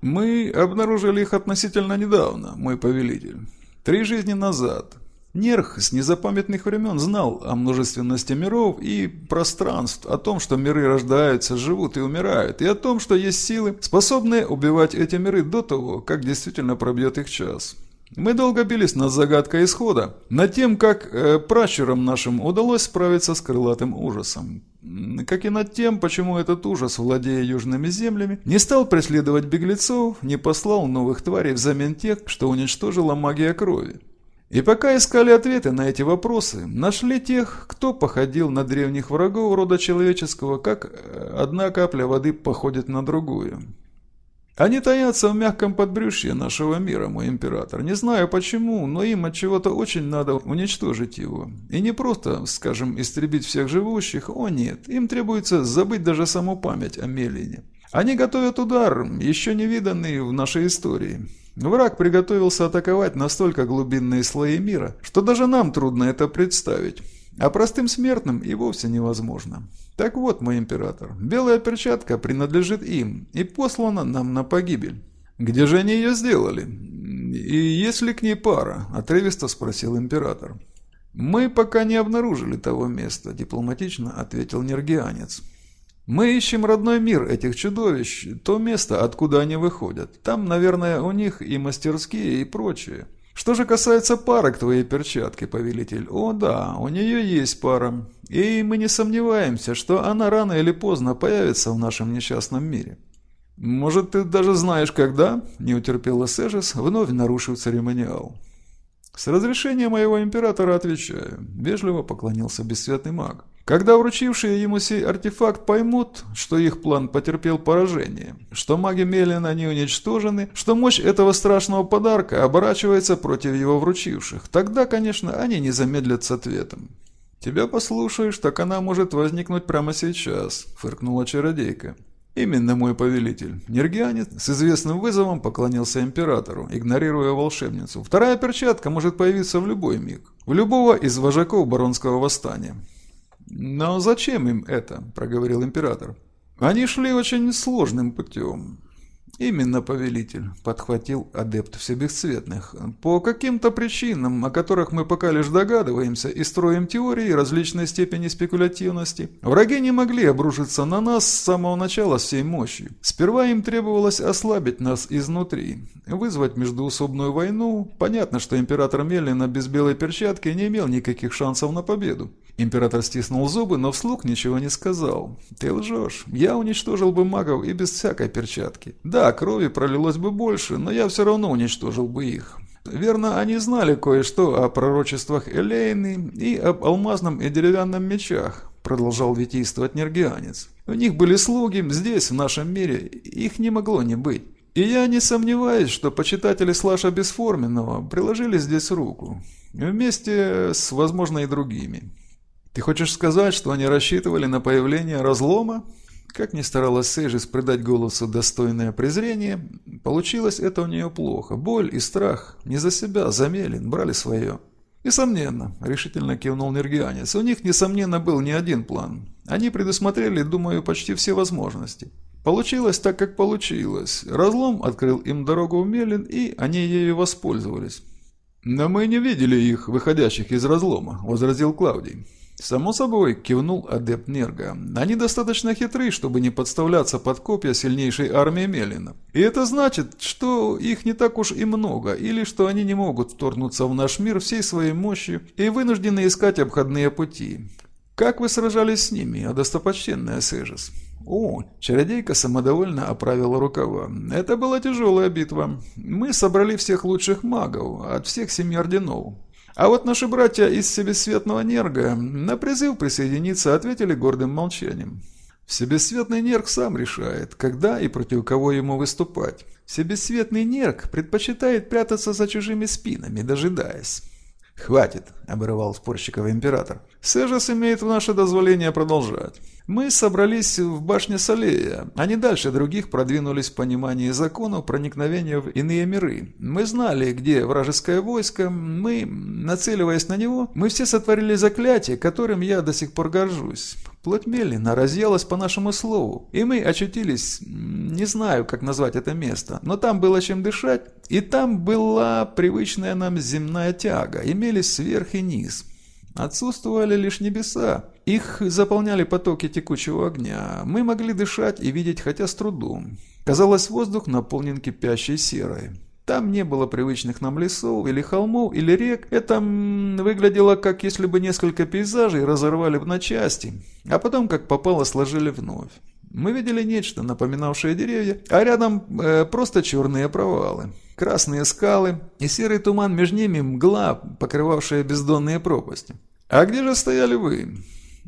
Мы обнаружили их относительно недавно, мой повелитель. Три жизни назад. Нерх с незапамятных времен знал о множественности миров и пространств, о том, что миры рождаются, живут и умирают, и о том, что есть силы, способные убивать эти миры до того, как действительно пробьет их час. Мы долго бились над загадкой исхода, над тем, как э, пращурам нашим удалось справиться с крылатым ужасом. Как и над тем, почему этот ужас, владея южными землями, не стал преследовать беглецов, не послал новых тварей взамен тех, что уничтожила магия крови. И пока искали ответы на эти вопросы, нашли тех, кто походил на древних врагов рода человеческого, как э, одна капля воды походит на другую. Они таятся в мягком подбрюшье нашего мира, мой император. Не знаю почему, но им от чего-то очень надо уничтожить его. И не просто, скажем, истребить всех живущих, о нет, им требуется забыть даже саму память о Мелине. Они готовят удар, еще не виданный в нашей истории. Враг приготовился атаковать настолько глубинные слои мира, что даже нам трудно это представить. А простым смертным и вовсе невозможно. Так вот, мой император, белая перчатка принадлежит им и послана нам на погибель. Где же они ее сделали? И есть ли к ней пара? Отрывисто спросил император. Мы пока не обнаружили того места, дипломатично ответил нергианец. Мы ищем родной мир этих чудовищ, то место, откуда они выходят. Там, наверное, у них и мастерские, и прочее. Что же касается пары к твоей перчатке, повелитель, о да, у нее есть пара. И мы не сомневаемся, что она рано или поздно появится в нашем несчастном мире. Может, ты даже знаешь, когда?» – не утерпела Сэжес, вновь нарушив церемониал. «С разрешения моего императора отвечаю», – вежливо поклонился бесцветный маг. Когда вручившие ему сей артефакт поймут, что их план потерпел поражение, что маги Мелина не уничтожены, что мощь этого страшного подарка оборачивается против его вручивших, тогда, конечно, они не замедлят с ответом. «Тебя послушаешь, так она может возникнуть прямо сейчас», – фыркнула чародейка. «Именно мой повелитель». Нергианец с известным вызовом поклонился императору, игнорируя волшебницу. «Вторая перчатка может появиться в любой миг. В любого из вожаков баронского восстания. «Но зачем им это?» – проговорил император. «Они шли очень сложным путем. «Именно, повелитель», — подхватил адепт всебесцветных. «По каким-то причинам, о которых мы пока лишь догадываемся и строим теории различной степени спекулятивности, враги не могли обрушиться на нас с самого начала всей мощью. Сперва им требовалось ослабить нас изнутри, вызвать междуусобную войну. Понятно, что император Меллина без белой перчатки не имел никаких шансов на победу. Император стиснул зубы, но вслух ничего не сказал. «Ты лжешь. Я уничтожил бы магов и без всякой перчатки. Да, крови пролилось бы больше, но я все равно уничтожил бы их. Верно, они знали кое-что о пророчествах Элейны и об алмазном и деревянном мечах, продолжал витийствовать Нергианец. У них были слуги, здесь, в нашем мире, их не могло не быть. И я не сомневаюсь, что почитатели Слаша Бесформенного приложили здесь руку. Вместе с, возможно, и другими. Ты хочешь сказать, что они рассчитывали на появление разлома? Как ни старалась Сейжис придать голосу достойное презрение, получилось это у нее плохо. Боль и страх не за себя, за Мелин, брали свое. «Несомненно», – решительно кивнул Нергианец, – «у них, несомненно, был не один план. Они предусмотрели, думаю, почти все возможности. Получилось так, как получилось. Разлом открыл им дорогу в Мелин, и они ею воспользовались». «Но мы не видели их, выходящих из разлома», – возразил Клавдий. «Само собой», – кивнул адепт Нерга. «Они достаточно хитры, чтобы не подставляться под копья сильнейшей армии Мелина. И это значит, что их не так уж и много, или что они не могут вторгнуться в наш мир всей своей мощью и вынуждены искать обходные пути. Как вы сражались с ними, а достопочтенная Сежис?» «О!» – чародейка самодовольно оправила рукава. «Это была тяжелая битва. Мы собрали всех лучших магов, от всех семи орденов. А вот наши братья из Себесцветного Нерга на призыв присоединиться ответили гордым молчанием. Себесцветный Нерг сам решает, когда и против кого ему выступать. Себесцветный Нерг предпочитает прятаться за чужими спинами, дожидаясь. «Хватит», — обрывал спорщиков император. «Сежас имеет в наше дозволение продолжать. Мы собрались в башне Салея. Они дальше других продвинулись в понимании законов проникновения в иные миры. Мы знали, где вражеское войско. Мы, нацеливаясь на него, мы все сотворили заклятие, которым я до сих пор горжусь. Плоть Меллина разъелась по нашему слову, и мы очутились, не знаю, как назвать это место, но там было чем дышать, и там была привычная нам земная тяга, имелись сверх и низ. Отсутствовали лишь небеса. Их заполняли потоки текучего огня. Мы могли дышать и видеть хотя с трудом. Казалось, воздух наполнен кипящей серой. Там не было привычных нам лесов или холмов или рек. Это выглядело как если бы несколько пейзажей разорвали на части, а потом как попало сложили вновь. Мы видели нечто, напоминавшее деревья, а рядом э, просто черные провалы. Красные скалы и серый туман между ними мгла, покрывавшая бездонные пропасти. «А где же стояли вы?»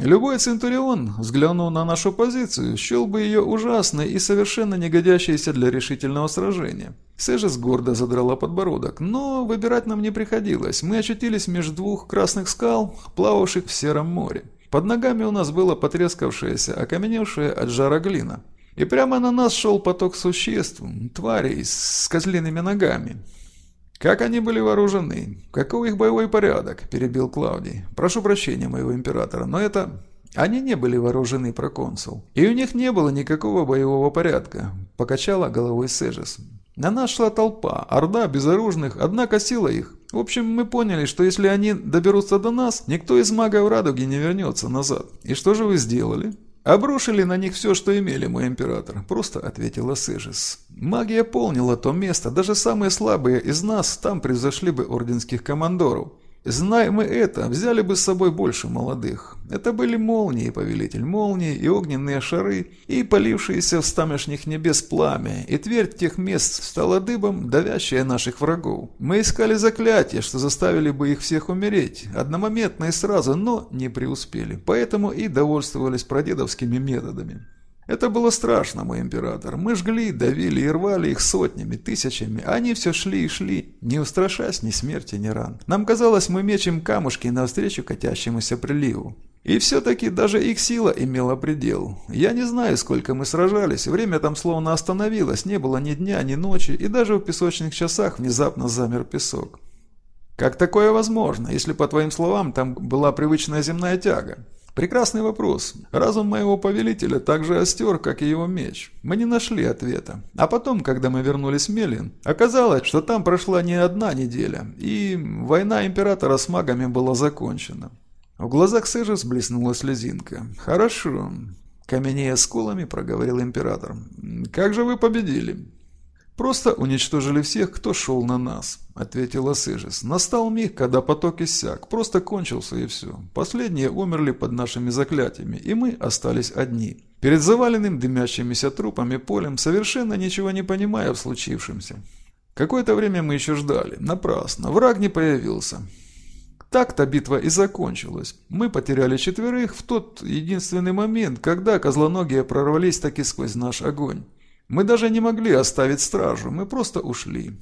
Любой Центурион, взглянув на нашу позицию, счел бы ее ужасной и совершенно не годящейся для решительного сражения. Сэжес гордо задрала подбородок, но выбирать нам не приходилось. Мы очутились между двух красных скал, плававших в сером море. Под ногами у нас было потрескавшееся, окаменевшее от жара глина. И прямо на нас шел поток существ, тварей с козлиными ногами. «Как они были вооружены? Каков их боевой порядок?» – перебил Клавдий. «Прошу прощения, моего императора, но это...» «Они не были вооружены, проконсул. И у них не было никакого боевого порядка», – покачала головой Сежес. «На нас шла толпа, орда безоружных, однако сила их. В общем, мы поняли, что если они доберутся до нас, никто из магов Радуги не вернется назад. И что же вы сделали?» «Обрушили на них все, что имели, мой император», – просто ответила Сежис. «Магия полнила то место, даже самые слабые из нас там превзошли бы орденских командоров. Зная мы это, взяли бы с собой больше молодых. Это были молнии, повелитель, молнии и огненные шары, и полившиеся в стамешних небес пламя, и твердь тех мест стала дыбом, давящая наших врагов. Мы искали заклятия, что заставили бы их всех умереть, одномоментно и сразу, но не преуспели, поэтому и довольствовались прадедовскими методами. Это было страшно, мой император. Мы жгли, давили и рвали их сотнями, тысячами, они все шли и шли, не устрашаясь ни смерти, ни ран. Нам казалось, мы мечем камушки навстречу катящемуся приливу. И все-таки даже их сила имела предел. Я не знаю, сколько мы сражались, время там словно остановилось, не было ни дня, ни ночи, и даже в песочных часах внезапно замер песок. Как такое возможно, если, по твоим словам, там была привычная земная тяга? Прекрасный вопрос. Разум моего повелителя так же остер, как и его меч. Мы не нашли ответа. А потом, когда мы вернулись в Мелин, оказалось, что там прошла не одна неделя, и война императора с магами была закончена. В глазах Сэжес блеснула слезинка. «Хорошо», – каменея скулами проговорил император. «Как же вы победили?» «Просто уничтожили всех, кто шел на нас», — ответила Сыжис. «Настал миг, когда поток иссяк, просто кончился и все. Последние умерли под нашими заклятиями, и мы остались одни. Перед заваленным дымящимися трупами полем, совершенно ничего не понимая в случившемся. Какое-то время мы еще ждали, напрасно, враг не появился». Так-то битва и закончилась. Мы потеряли четверых в тот единственный момент, когда козлоногие прорвались таки сквозь наш огонь. Мы даже не могли оставить стражу, мы просто ушли.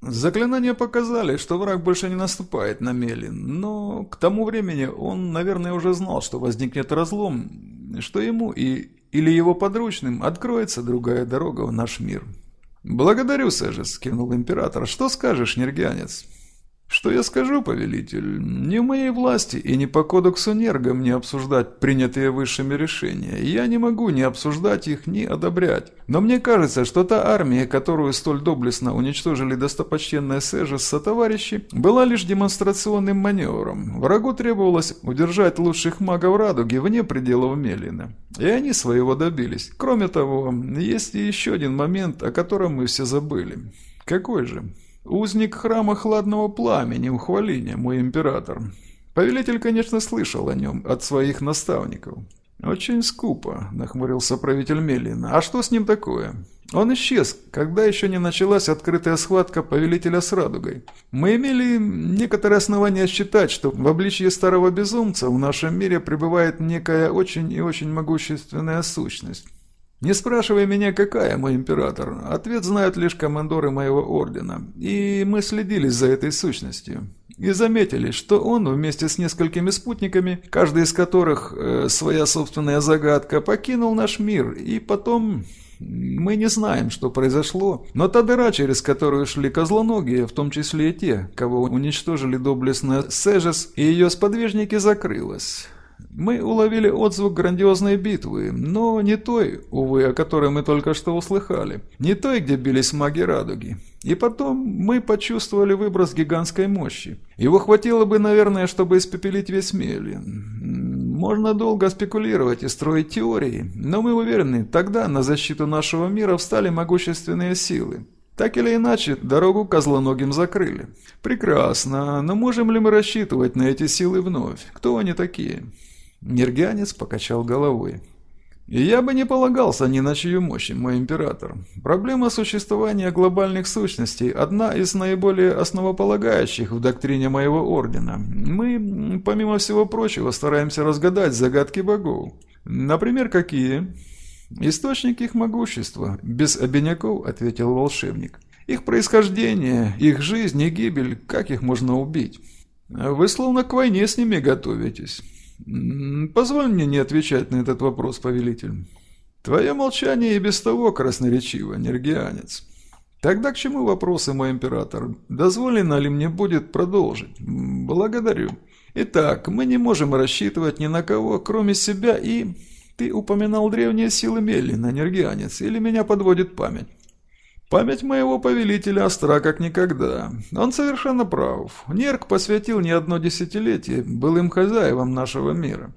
Заклинания показали, что враг больше не наступает на Мелин, но к тому времени он, наверное, уже знал, что возникнет разлом, что ему и или его подручным откроется другая дорога в наш мир. «Благодарю, Сэжес», — кивнул император. «Что скажешь, нергянец?» Что я скажу, повелитель? Не в моей власти и не по кодексу Нерга мне обсуждать принятые высшими решения. Я не могу ни обсуждать их, ни одобрять. Но мне кажется, что та армия, которую столь доблестно уничтожили достопочтенные Сежа со товарищи, была лишь демонстрационным маневром. Врагу требовалось удержать лучших магов Радуги вне пределов Мелина. И они своего добились. Кроме того, есть и еще один момент, о котором мы все забыли. Какой же? Узник храма Хладного Пламени в мой император. Повелитель, конечно, слышал о нем от своих наставников. «Очень скупо», — нахмурился правитель Мелина. «А что с ним такое?» «Он исчез, когда еще не началась открытая схватка повелителя с радугой. Мы имели некоторые основания считать, что в обличье старого безумца в нашем мире пребывает некая очень и очень могущественная сущность. Не спрашивай меня, какая, мой император. Ответ знают лишь командоры моего ордена. И мы следили за этой сущностью. И заметили, что он вместе с несколькими спутниками, каждый из которых э, своя собственная загадка, покинул наш мир. И потом... Мы не знаем, что произошло, но та дыра, через которую шли козлоногие, в том числе и те, кого уничтожили доблестно Сежес и ее сподвижники, закрылась. Мы уловили отзвук грандиозной битвы, но не той, увы, о которой мы только что услыхали. Не той, где бились маги радуги. И потом мы почувствовали выброс гигантской мощи. Его хватило бы, наверное, чтобы испепелить весь Мелин. Можно долго спекулировать и строить теории, но мы уверены, тогда на защиту нашего мира встали могущественные силы. Так или иначе, дорогу козлоногим закрыли. Прекрасно, но можем ли мы рассчитывать на эти силы вновь? Кто они такие? Нергянец покачал головой. «Я бы не полагался ни на чью мощь, мой император. Проблема существования глобальных сущностей – одна из наиболее основополагающих в доктрине моего ордена. Мы, помимо всего прочего, стараемся разгадать загадки богов. Например, какие?» «Источник их могущества», – без обиняков ответил волшебник. «Их происхождение, их жизнь и гибель, как их можно убить?» «Вы словно к войне с ними готовитесь». «Позволь мне не отвечать на этот вопрос, повелитель. Твое молчание и без того красноречиво, нергианец. Тогда к чему вопросы, мой император? Дозволено ли мне будет продолжить? Благодарю. Итак, мы не можем рассчитывать ни на кого, кроме себя и... Ты упоминал древние силы Меллина, нергианец, или меня подводит память?» Память моего повелителя остра как никогда. Он совершенно прав. Нерк посвятил не одно десятилетие былым хозяевам нашего мира.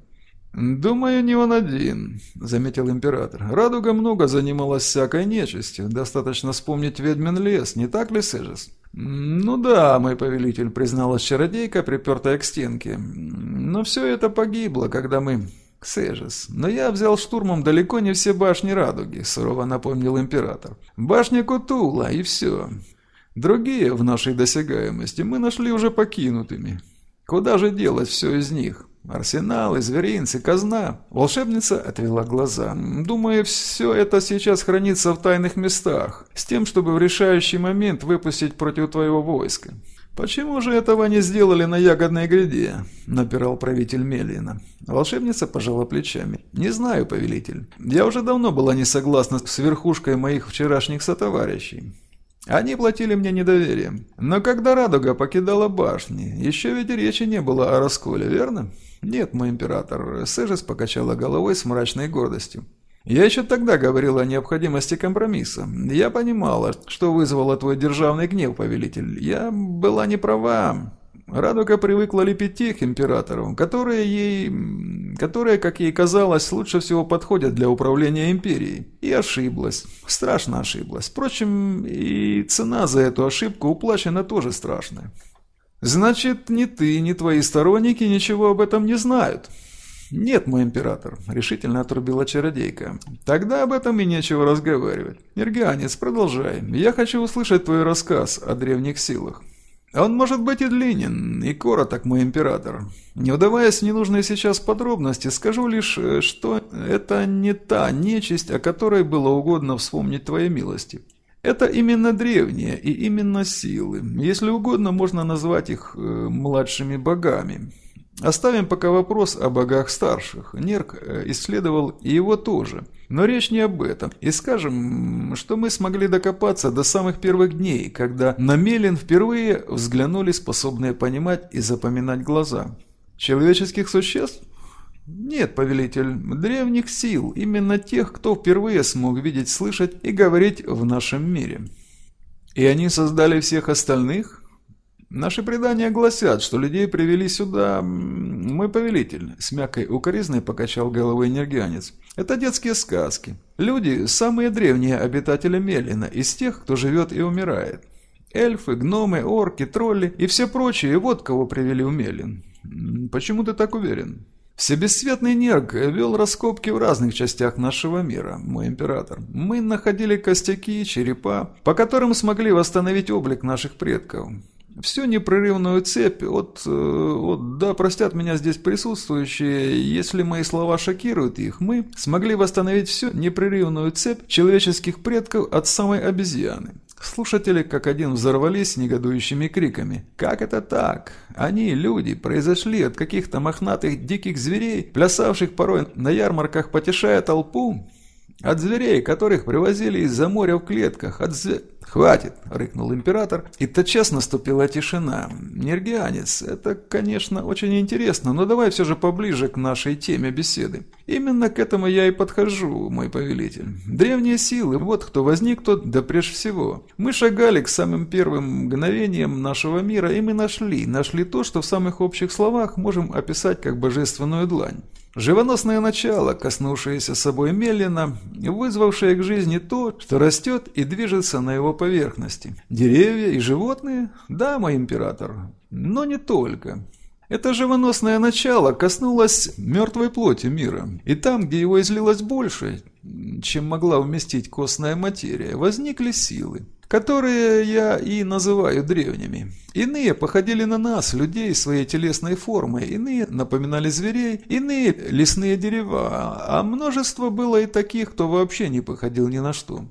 «Думаю, не он один», — заметил император. «Радуга много занималась всякой нечистью. Достаточно вспомнить ведьмин лес, не так ли, Сежес?» «Ну да, мой повелитель», — призналась чародейка, припертая к стенке. «Но все это погибло, когда мы «Ксежес, но я взял штурмом далеко не все башни Радуги», — сурово напомнил император. «Башня Кутула, и все. Другие в нашей досягаемости мы нашли уже покинутыми. Куда же делать все из них? Арсеналы, зверинцы, казна?» Волшебница отвела глаза. «Думаю, все это сейчас хранится в тайных местах, с тем, чтобы в решающий момент выпустить против твоего войска. «Почему же этого не сделали на ягодной гряде?» – напирал правитель Мелина. Волшебница пожала плечами. «Не знаю, повелитель. Я уже давно была не согласна с верхушкой моих вчерашних сотоварищей. Они платили мне недоверием. Но когда Радуга покидала башни, еще ведь речи не было о расколе, верно?» «Нет, мой император», – Сежес покачала головой с мрачной гордостью. Я еще тогда говорил о необходимости компромисса. Я понимала, что вызвало твой державный гнев, повелитель. Я была не права. Радуга привыкла лепить тех императоров, которые ей... которые, как ей казалось, лучше всего подходят для управления империей. И ошиблась. Страшно ошиблась. Впрочем, и цена за эту ошибку уплачена тоже страшная. Значит, ни ты, ни твои сторонники ничего об этом не знают. «Нет, мой император», — решительно отрубила чародейка. «Тогда об этом и нечего разговаривать. Иргианец, продолжай. Я хочу услышать твой рассказ о древних силах». «Он может быть и длинен, и короток, мой император. Не вдаваясь в ненужные сейчас подробности, скажу лишь, э, что это не та нечисть, о которой было угодно вспомнить твоей милости. Это именно древние и именно силы. Если угодно, можно назвать их э, младшими богами. Оставим пока вопрос о богах старших. Нерк э, исследовал его тоже. Но речь не об этом. И скажем, что мы смогли докопаться до самых первых дней, когда на Мелин впервые взглянули способные понимать и запоминать глаза. Человеческих существ? Нет, повелитель, древних сил, именно тех, кто впервые смог видеть, слышать и говорить в нашем мире. И они создали всех остальных? Наши предания гласят, что людей привели сюда... Мой повелитель, с мягкой укоризной покачал головой энергианец. Это детские сказки. Люди – самые древние обитатели Мелина, из тех, кто живет и умирает. Эльфы, гномы, орки, тролли и все прочие, вот кого привели в Мелин. Почему ты так уверен? Всебесцветный Нерг вел раскопки в разных частях нашего мира, мой император. Мы находили костяки, черепа, по которым смогли восстановить облик наших предков всю непрерывную цепь от, э, от, да, простят меня здесь присутствующие, если мои слова шокируют их, мы смогли восстановить всю непрерывную цепь человеческих предков от самой обезьяны. Слушатели как один взорвались негодующими криками. «Как это так? Они, люди, произошли от каких-то мохнатых диких зверей, плясавших порой на ярмарках, потешая толпу?» От зверей, которых привозили из-за моря в клетках, от зверей... «Хватит!» – рыкнул император, и тотчас наступила тишина. «Нергианец, это, конечно, очень интересно, но давай все же поближе к нашей теме беседы. Именно к этому я и подхожу, мой повелитель. Древние силы, вот кто возник тут, да прежде всего. Мы шагали к самым первым мгновениям нашего мира, и мы нашли, нашли то, что в самых общих словах можем описать как божественную длань. Живоносное начало, коснувшееся собой медленно, вызвавшее к жизни то, что растет и движется на его поверхности. Деревья и животные? Да, мой император, но не только. Это живоносное начало коснулось мертвой плоти мира, и там, где его излилось больше, чем могла вместить костная материя, возникли силы которые я и называю древними. Иные походили на нас, людей, своей телесной формой, иные напоминали зверей, иные – лесные дерева, а множество было и таких, кто вообще не походил ни на что.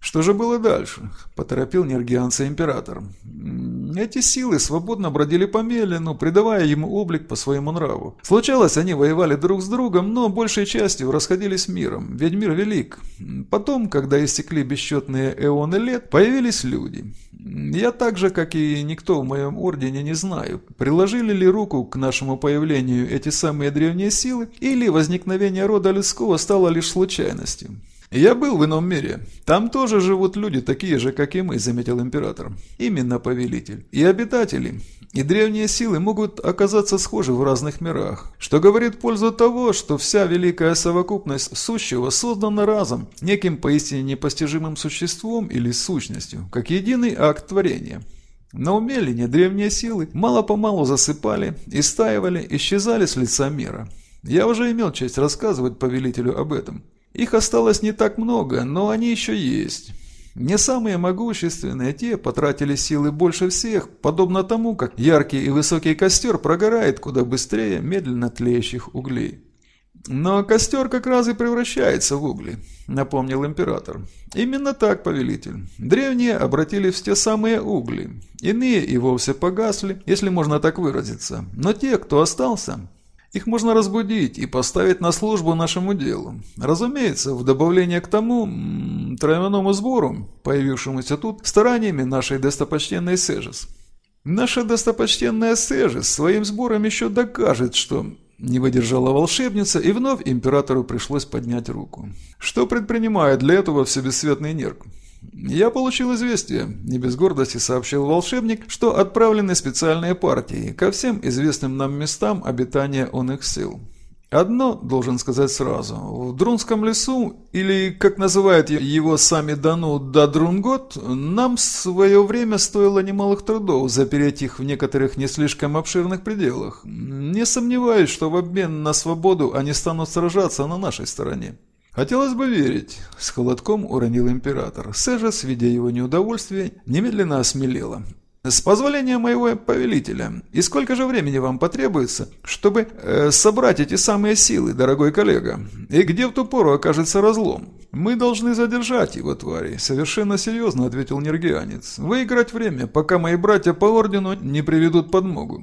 Что же было дальше? Поторопил нергианца император. Эти силы свободно бродили по Мелину, придавая ему облик по своему нраву. Случалось, они воевали друг с другом, но большей частью расходились миром, ведь мир велик. Потом, когда истекли бесчетные эоны лет, появились люди. Я так же, как и никто в моем ордене, не знаю, приложили ли руку к нашему появлению эти самые древние силы, или возникновение рода людского стало лишь случайностью. «Я был в ином мире. Там тоже живут люди, такие же, как и мы», — заметил император. «Именно, повелитель. И обитатели, и древние силы могут оказаться схожи в разных мирах, что говорит пользу того, что вся великая совокупность сущего создана разом, неким поистине непостижимым существом или сущностью, как единый акт творения». На умелине древние силы мало-помалу засыпали, истаивали, исчезали с лица мира. Я уже имел честь рассказывать повелителю об этом. Их осталось не так много, но они еще есть. Не самые могущественные, те потратили силы больше всех, подобно тому, как яркий и высокий костер прогорает куда быстрее медленно тлеющих углей. «Но костер как раз и превращается в угли», — напомнил император. «Именно так, повелитель. Древние обратились в те самые угли. Иные и вовсе погасли, если можно так выразиться. Но те, кто остался, их можно разбудить и поставить на службу нашему делу. Разумеется, в добавление к тому тройному сбору, появившемуся тут, стараниями нашей достопочтенной Сежес. Наша достопочтенная Сежес своим сбором еще докажет, что не выдержала волшебница, и вновь императору пришлось поднять руку. Что предпринимает для этого всебесцветный нерк? «Я получил известие», – не без гордости сообщил волшебник, что отправлены специальные партии ко всем известным нам местам обитания он их сил. Одно, должен сказать сразу, в Друнском лесу, или, как называют его сами Дану, Дадрунгот, нам в свое время стоило немалых трудов запереть их в некоторых не слишком обширных пределах. Не сомневаюсь, что в обмен на свободу они станут сражаться на нашей стороне. «Хотелось бы верить», — с холодком уронил император. Сежес, видя его неудовольствие, немедленно осмелела. «С позволения моего повелителя, и сколько же времени вам потребуется, чтобы э, собрать эти самые силы, дорогой коллега? И где в ту пору окажется разлом? Мы должны задержать его, твари», — совершенно серьезно ответил нергианец. «Выиграть время, пока мои братья по ордену не приведут подмогу».